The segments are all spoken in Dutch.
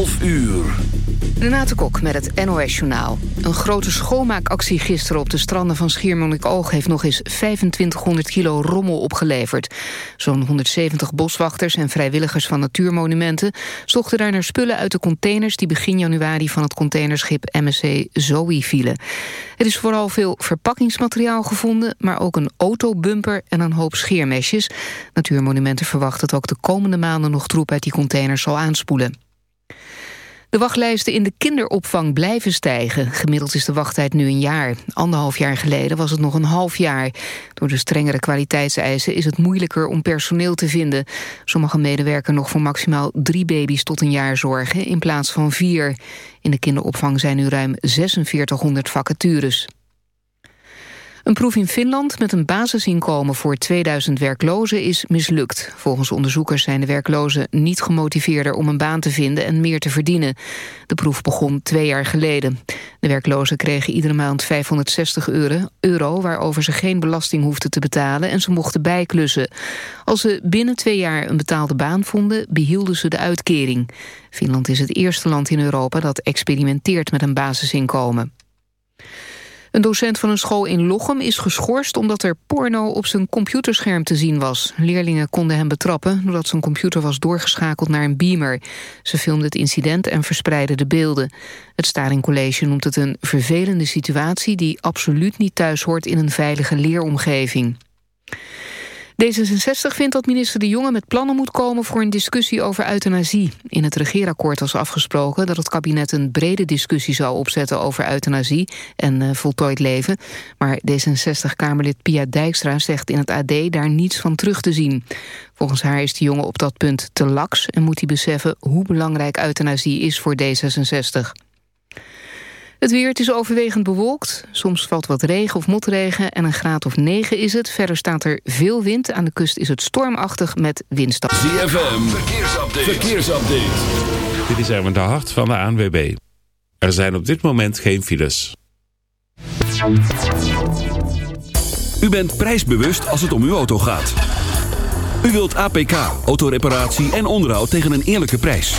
12 uur. Renate Kok met het NOS Journaal. Een grote schoonmaakactie gisteren op de stranden van Schiermonnikoog... heeft nog eens 2500 kilo rommel opgeleverd. Zo'n 170 boswachters en vrijwilligers van natuurmonumenten... zochten daar naar spullen uit de containers... die begin januari van het containerschip MSC Zoe vielen. Er is vooral veel verpakkingsmateriaal gevonden... maar ook een autobumper en een hoop scheermesjes. Natuurmonumenten verwachten dat ook de komende maanden nog troep uit die containers zal aanspoelen. De wachtlijsten in de kinderopvang blijven stijgen. Gemiddeld is de wachttijd nu een jaar. Anderhalf jaar geleden was het nog een half jaar. Door de strengere kwaliteitseisen is het moeilijker om personeel te vinden. Sommige medewerkers nog voor maximaal drie baby's tot een jaar zorgen... in plaats van vier. In de kinderopvang zijn nu ruim 4600 vacatures. Een proef in Finland met een basisinkomen voor 2000 werklozen is mislukt. Volgens onderzoekers zijn de werklozen niet gemotiveerder om een baan te vinden en meer te verdienen. De proef begon twee jaar geleden. De werklozen kregen iedere maand 560 euro, waarover ze geen belasting hoefden te betalen en ze mochten bijklussen. Als ze binnen twee jaar een betaalde baan vonden, behielden ze de uitkering. Finland is het eerste land in Europa dat experimenteert met een basisinkomen. Een docent van een school in Lochem is geschorst omdat er porno op zijn computerscherm te zien was. Leerlingen konden hem betrappen doordat zijn computer was doorgeschakeld naar een beamer. Ze filmden het incident en verspreidden de beelden. Het Staring College noemt het een vervelende situatie die absoluut niet thuis hoort in een veilige leeromgeving. D66 vindt dat minister De Jonge met plannen moet komen voor een discussie over euthanasie. In het regeerakkoord was afgesproken dat het kabinet een brede discussie zou opzetten over euthanasie en uh, voltooid leven. Maar D66-Kamerlid Pia Dijkstra zegt in het AD daar niets van terug te zien. Volgens haar is De Jonge op dat punt te laks en moet hij beseffen hoe belangrijk euthanasie is voor D66. Het weer, het is overwegend bewolkt. Soms valt wat regen of motregen en een graad of 9 is het. Verder staat er veel wind. Aan de kust is het stormachtig met windstoten. ZFM, verkeersupdate. verkeersupdate. Dit is Erwin de Hart van de ANWB. Er zijn op dit moment geen files. U bent prijsbewust als het om uw auto gaat. U wilt APK, autoreparatie en onderhoud tegen een eerlijke prijs.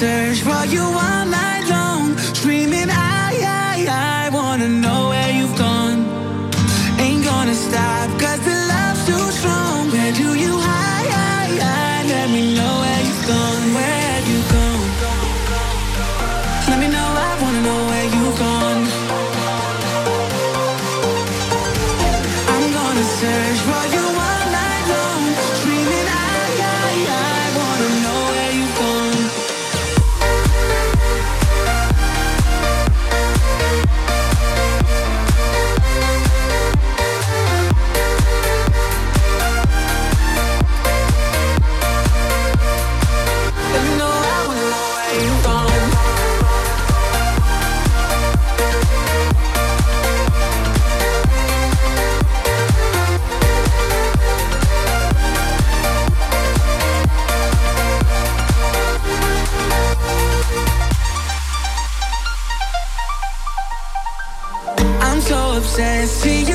Search for you all sense to you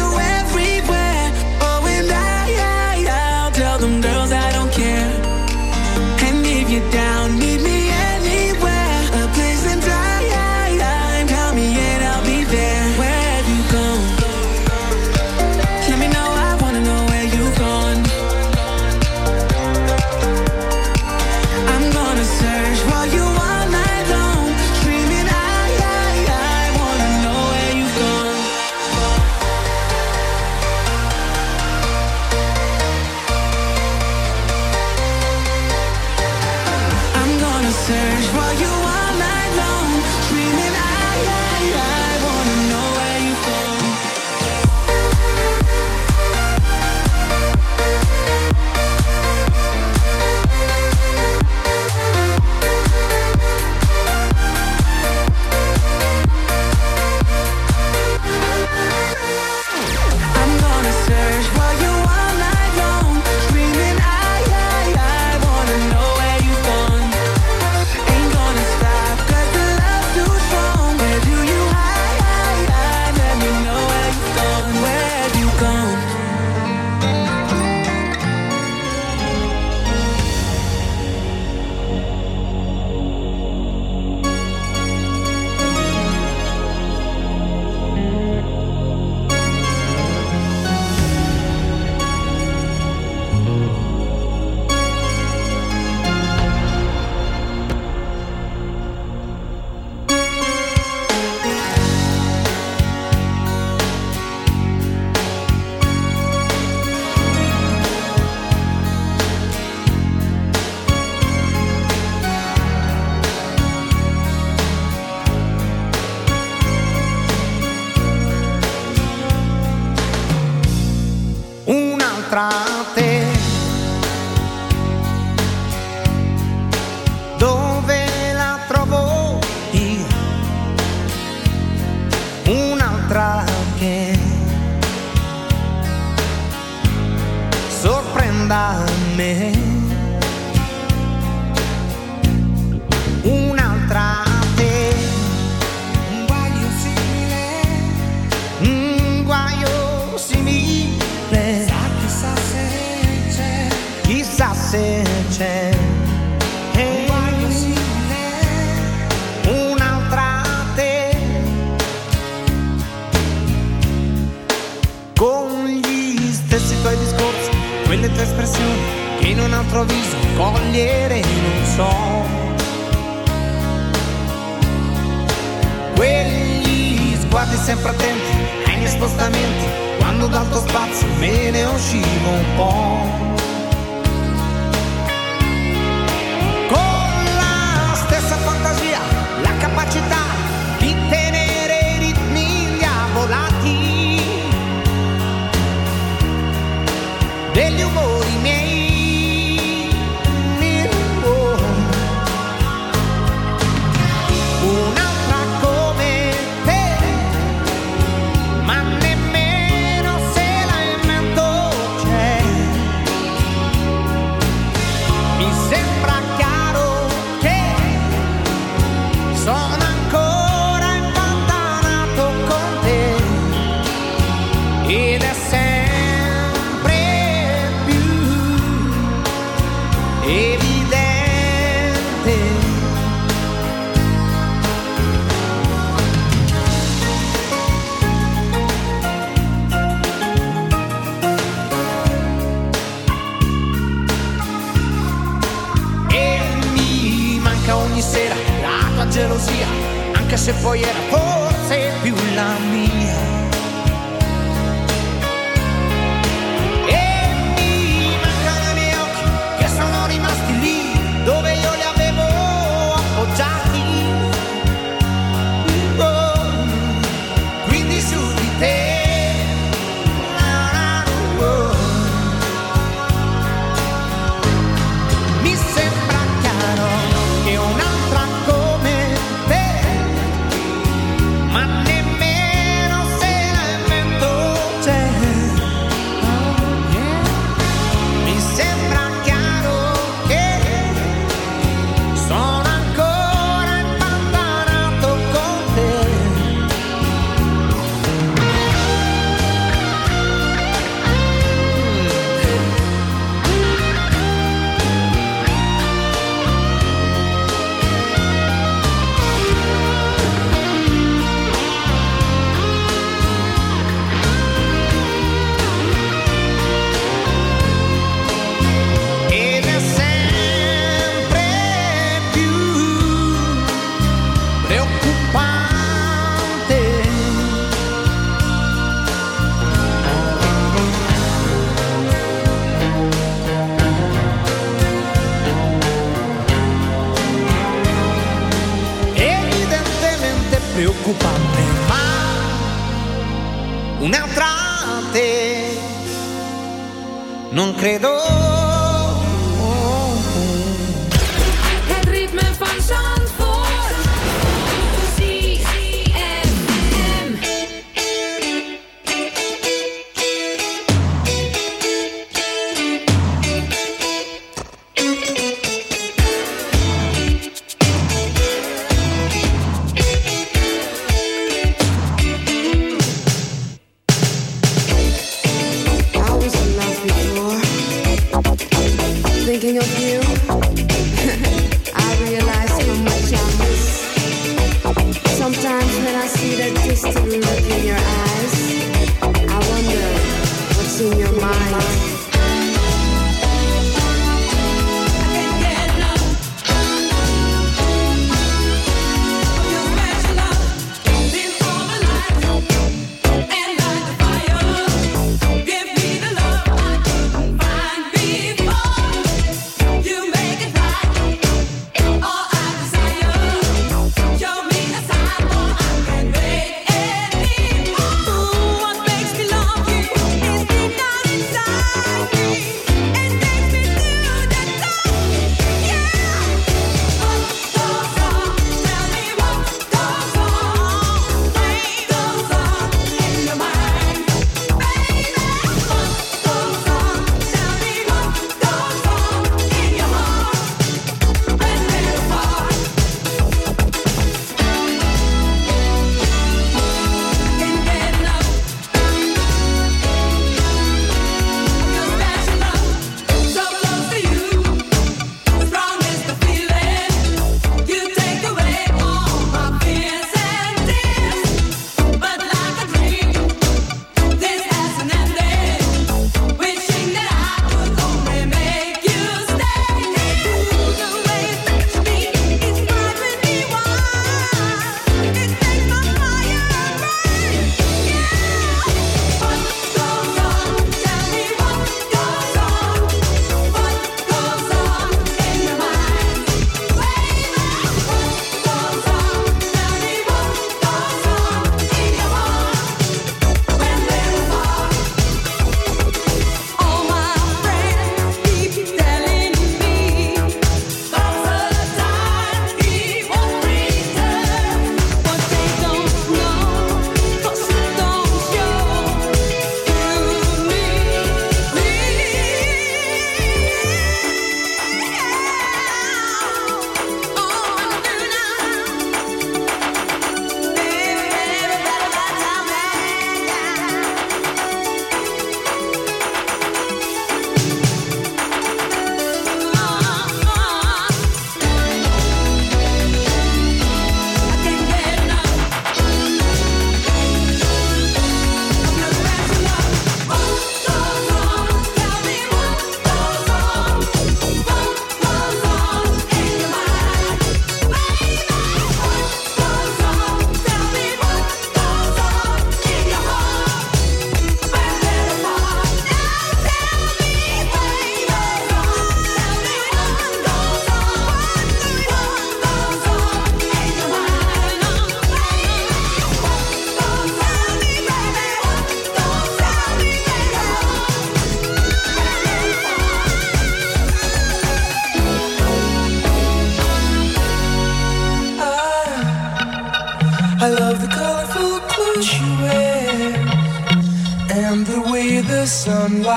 un'altra te. Non credo.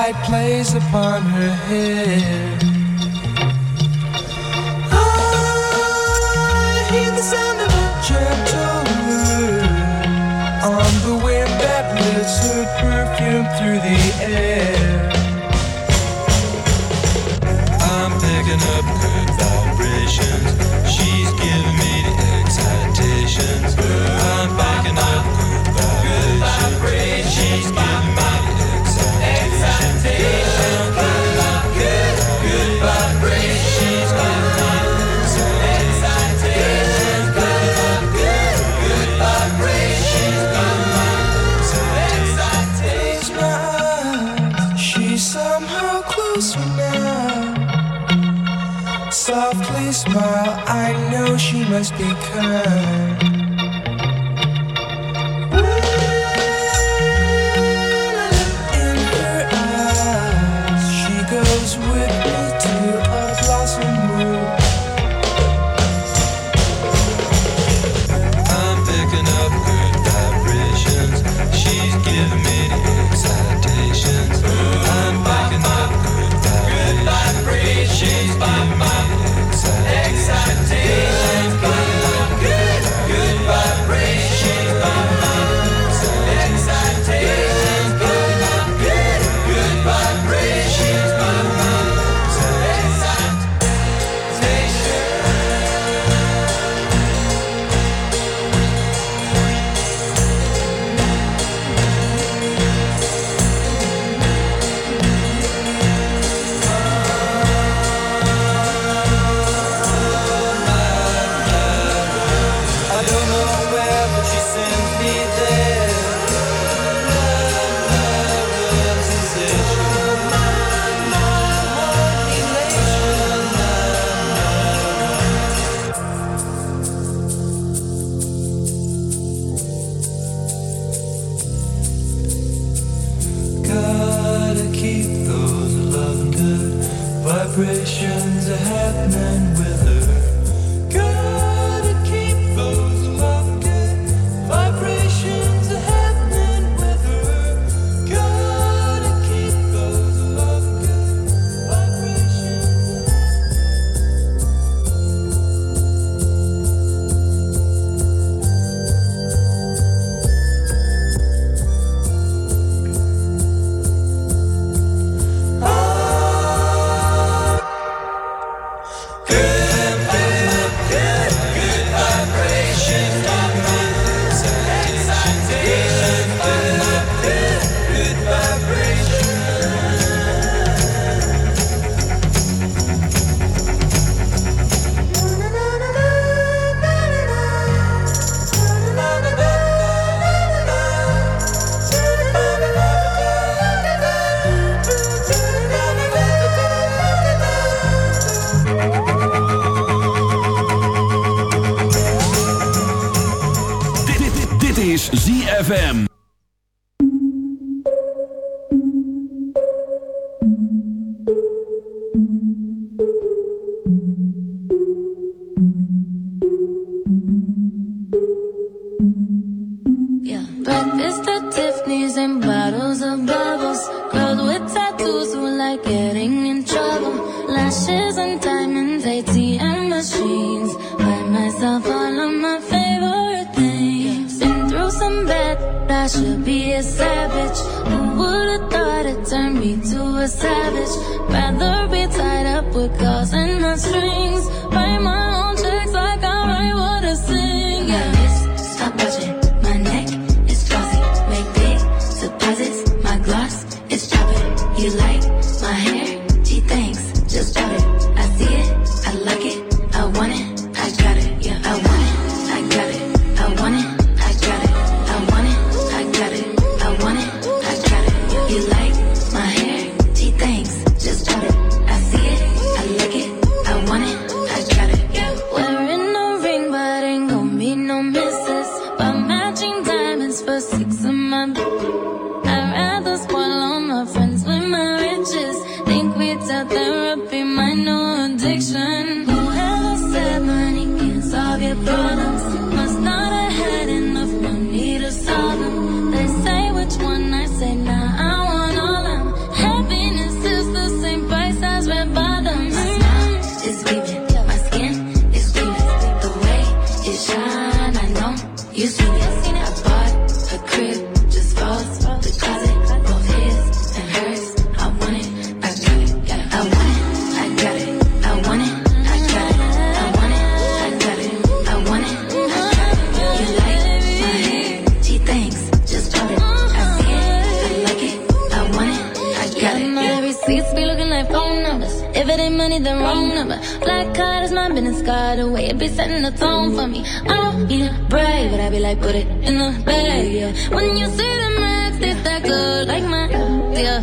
Sunlight plays upon her hair. ZFM. Yeah. Breakfast at Tiffany's and bottles of bubbles. Girls with tattoos who like getting in trouble. Lashes and diamonds, ATM machines. Buy myself all of my favorite should be a savage. Who would've thought it turned me to a savage? Rather be tied up with calls and the strings. Write my own checks like I write what I sing. Yeah. My wrist, stop watching. My neck is glossy. Make big deposits. My gloss is chopping. You like. always setting the tone for me. I don't need a brave, but I be like, put it in the bag, yeah. When you see the max, they that good, like mine, yeah.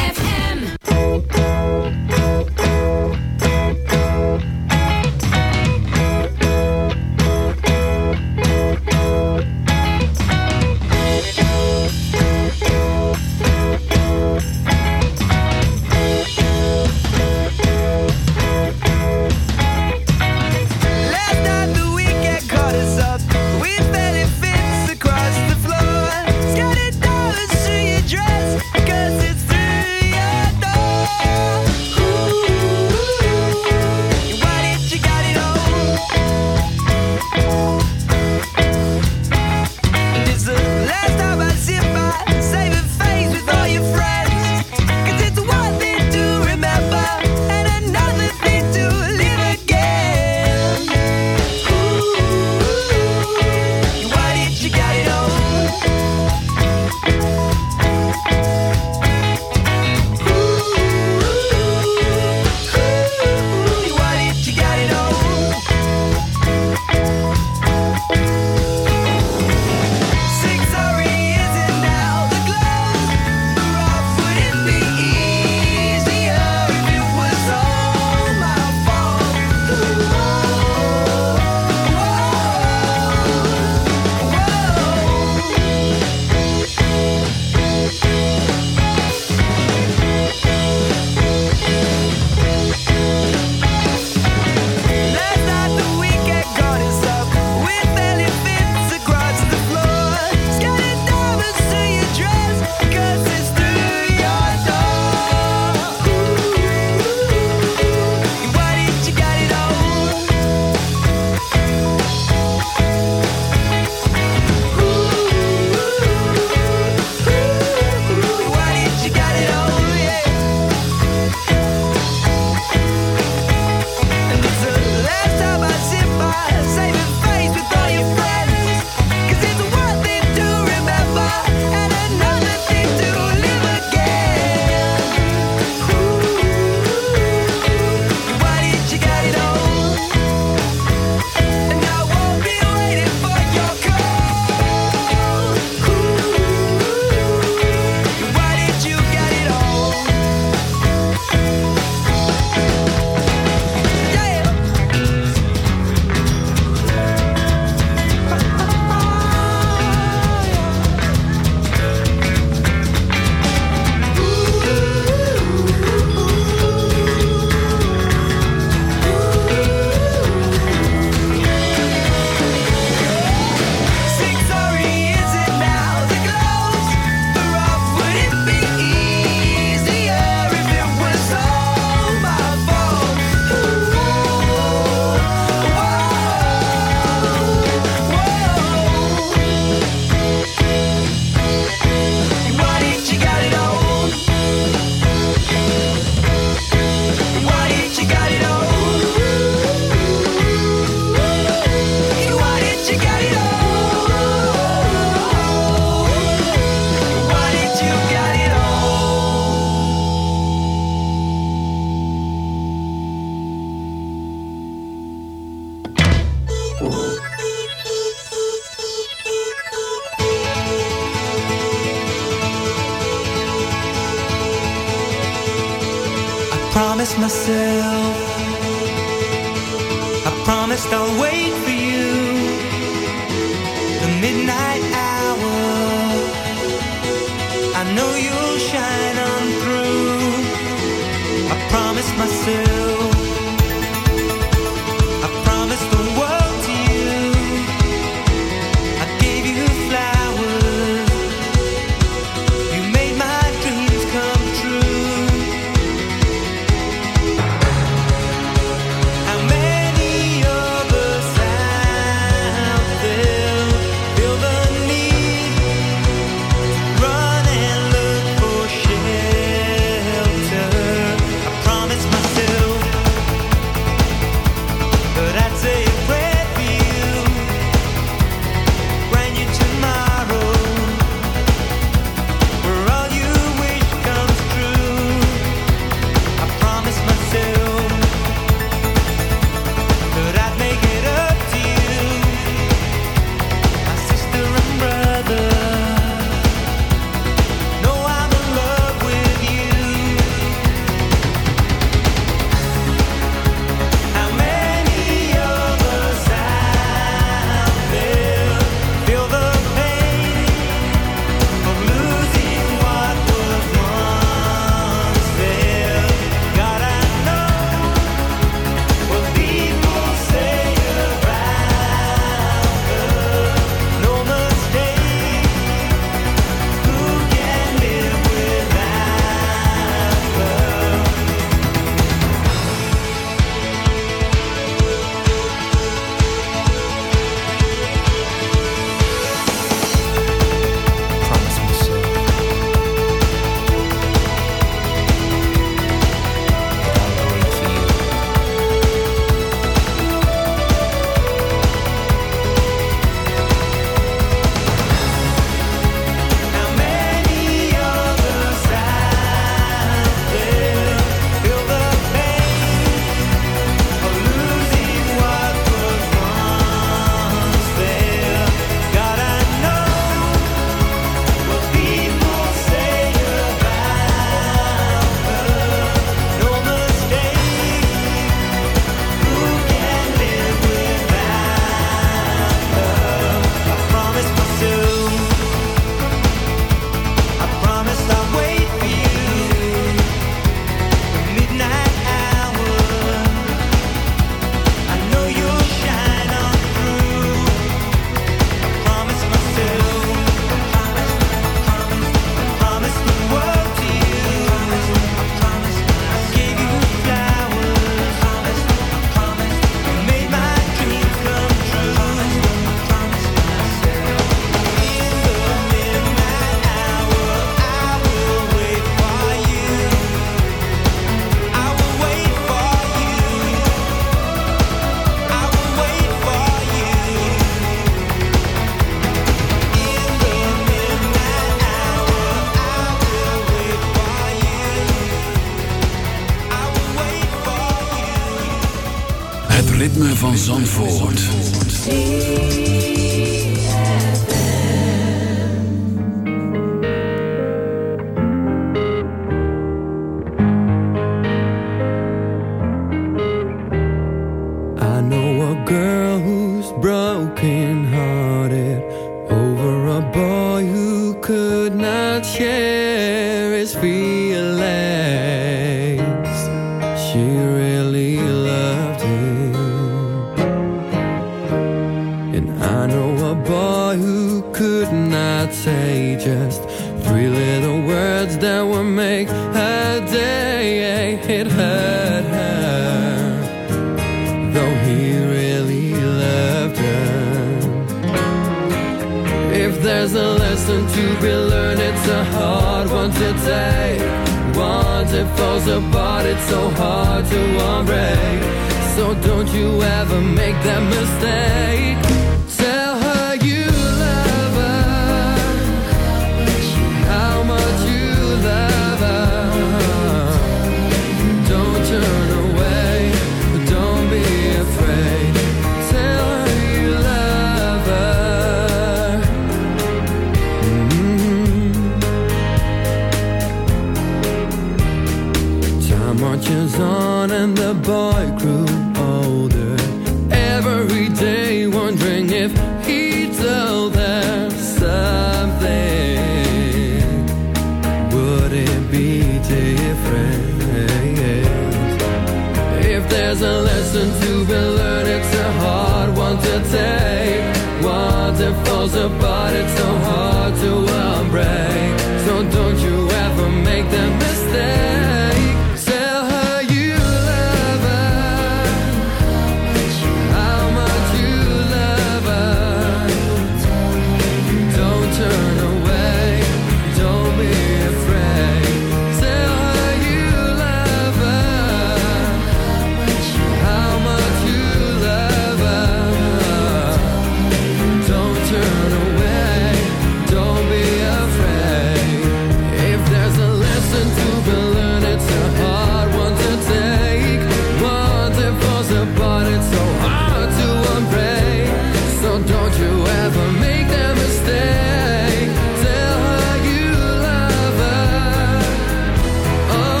midnight hour. I know you'll shine on through. I promise myself. today. Once it falls apart, it's so hard to unbreak. So don't you ever make that mistake. about it so hard.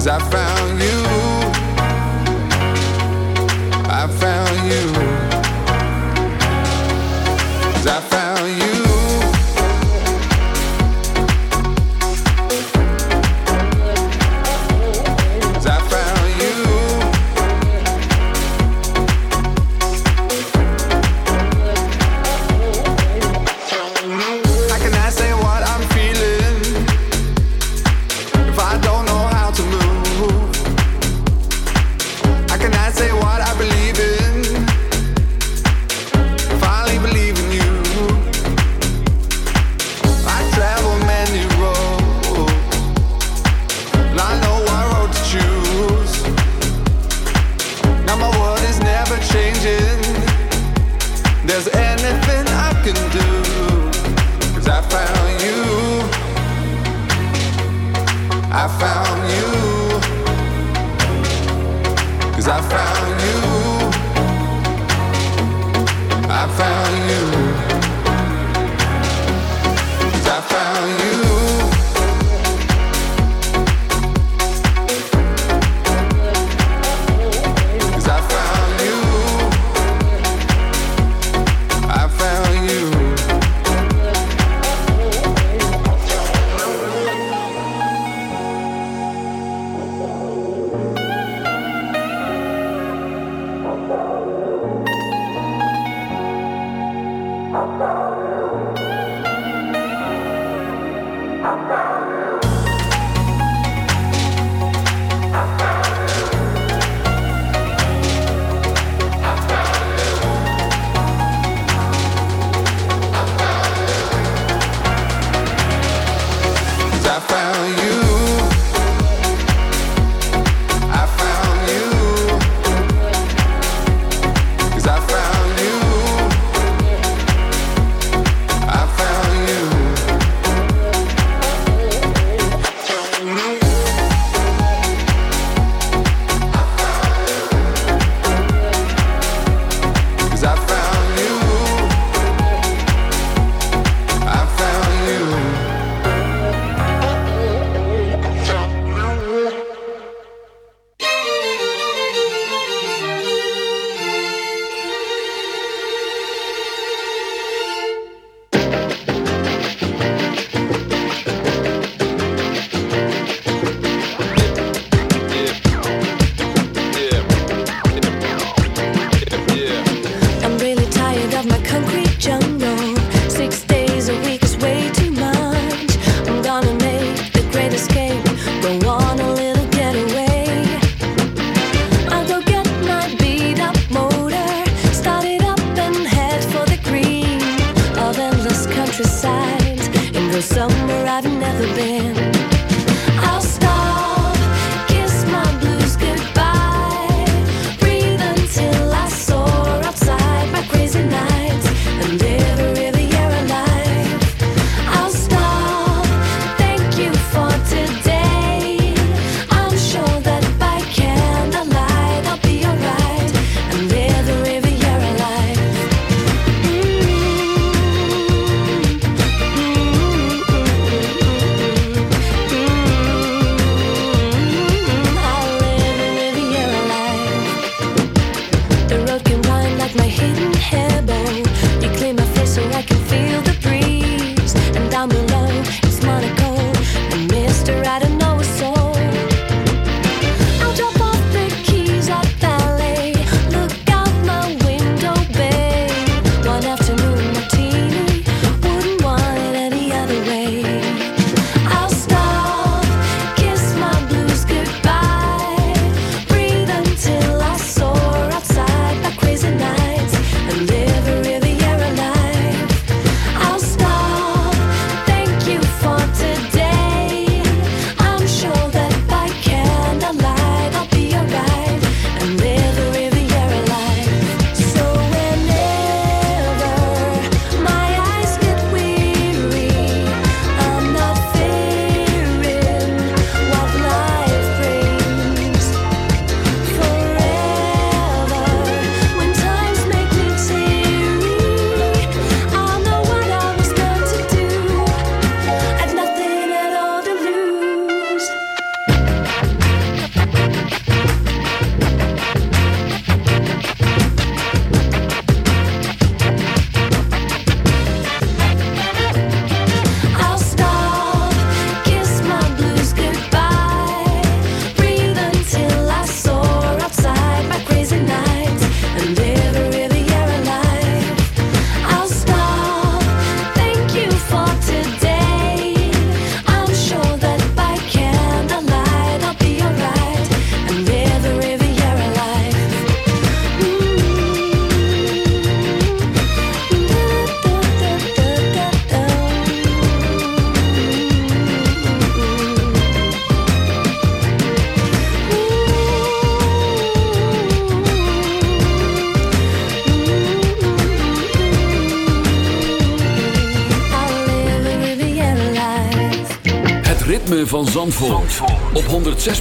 Cause I found you. I found you.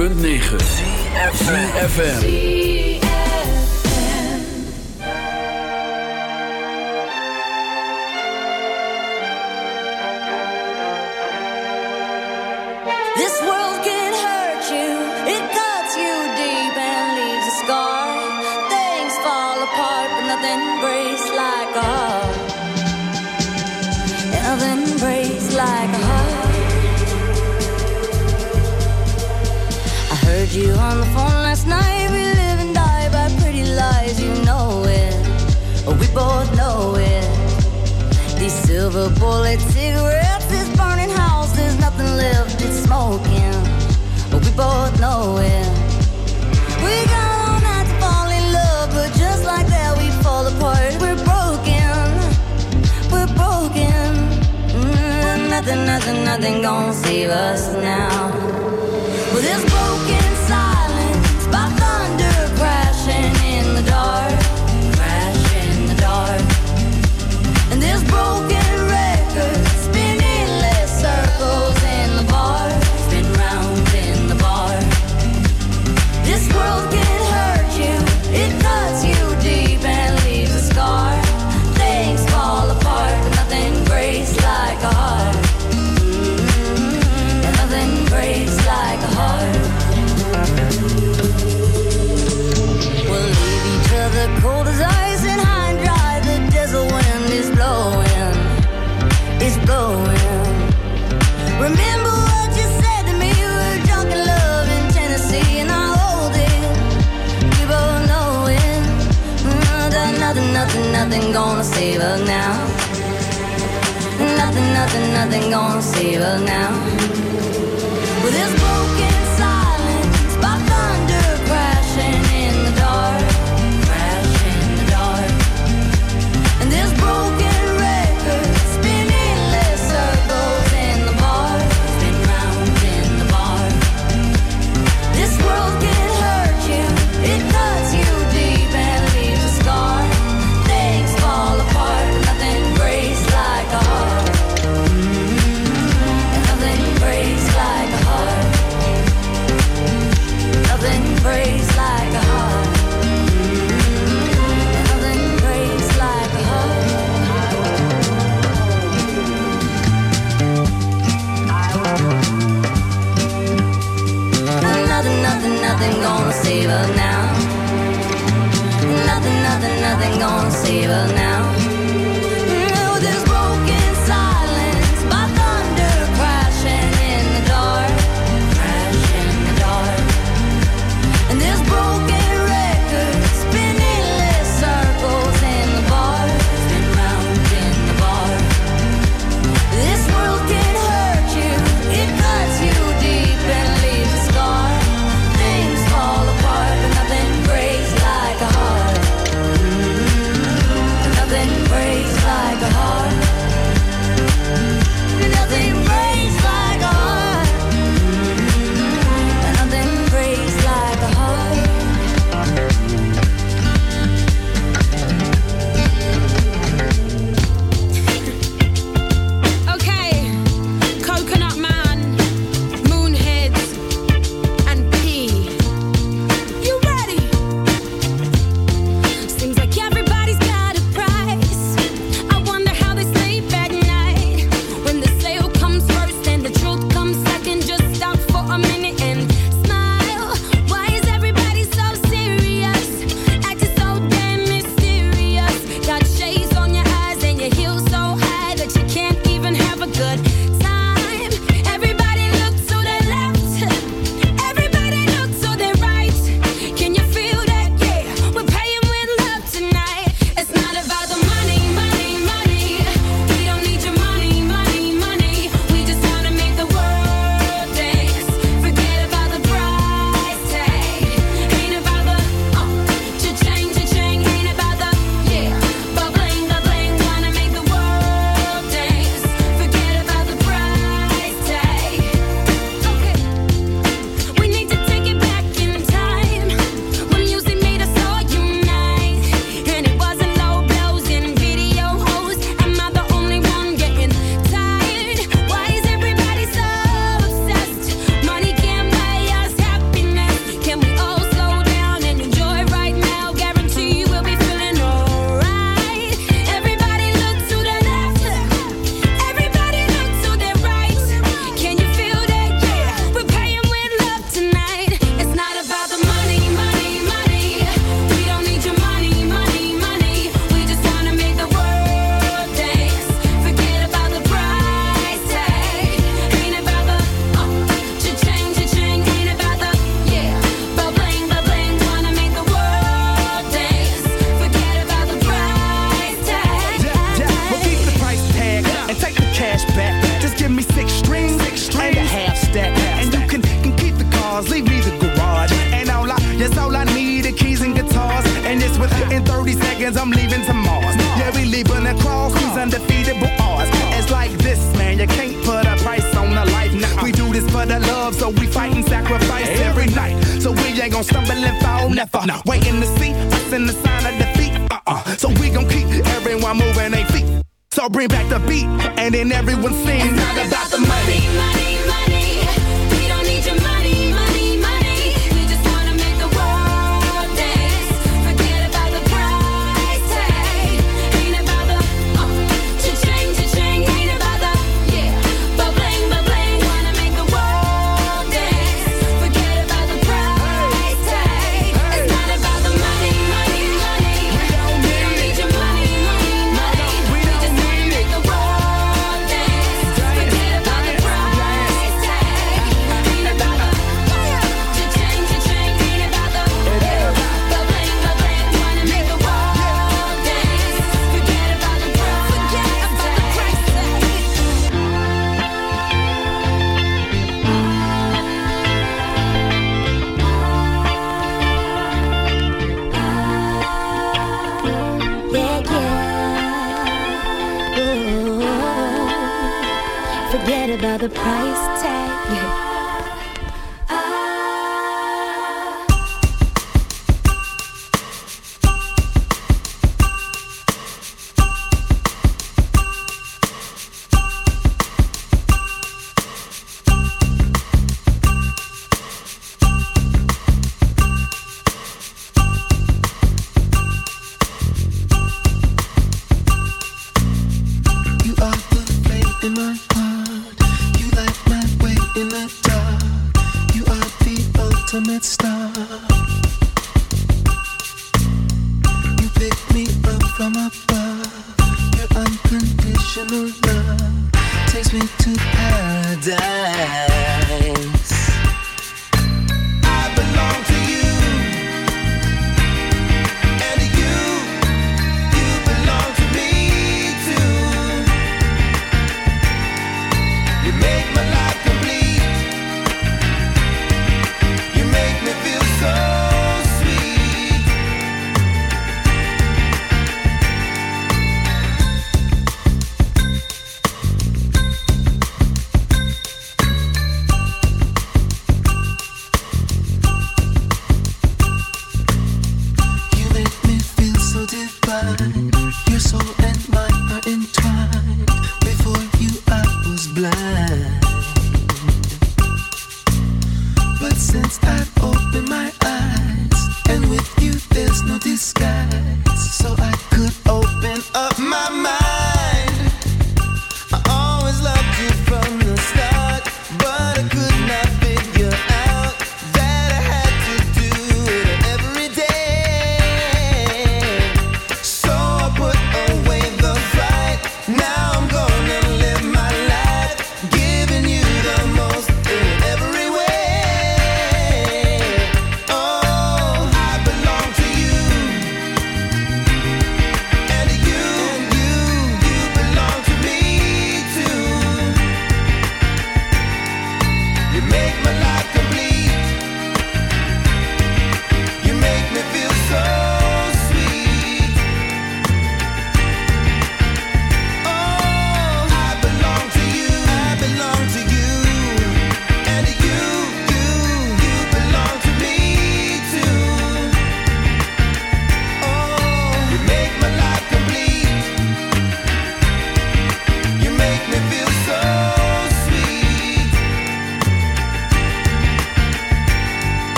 106.9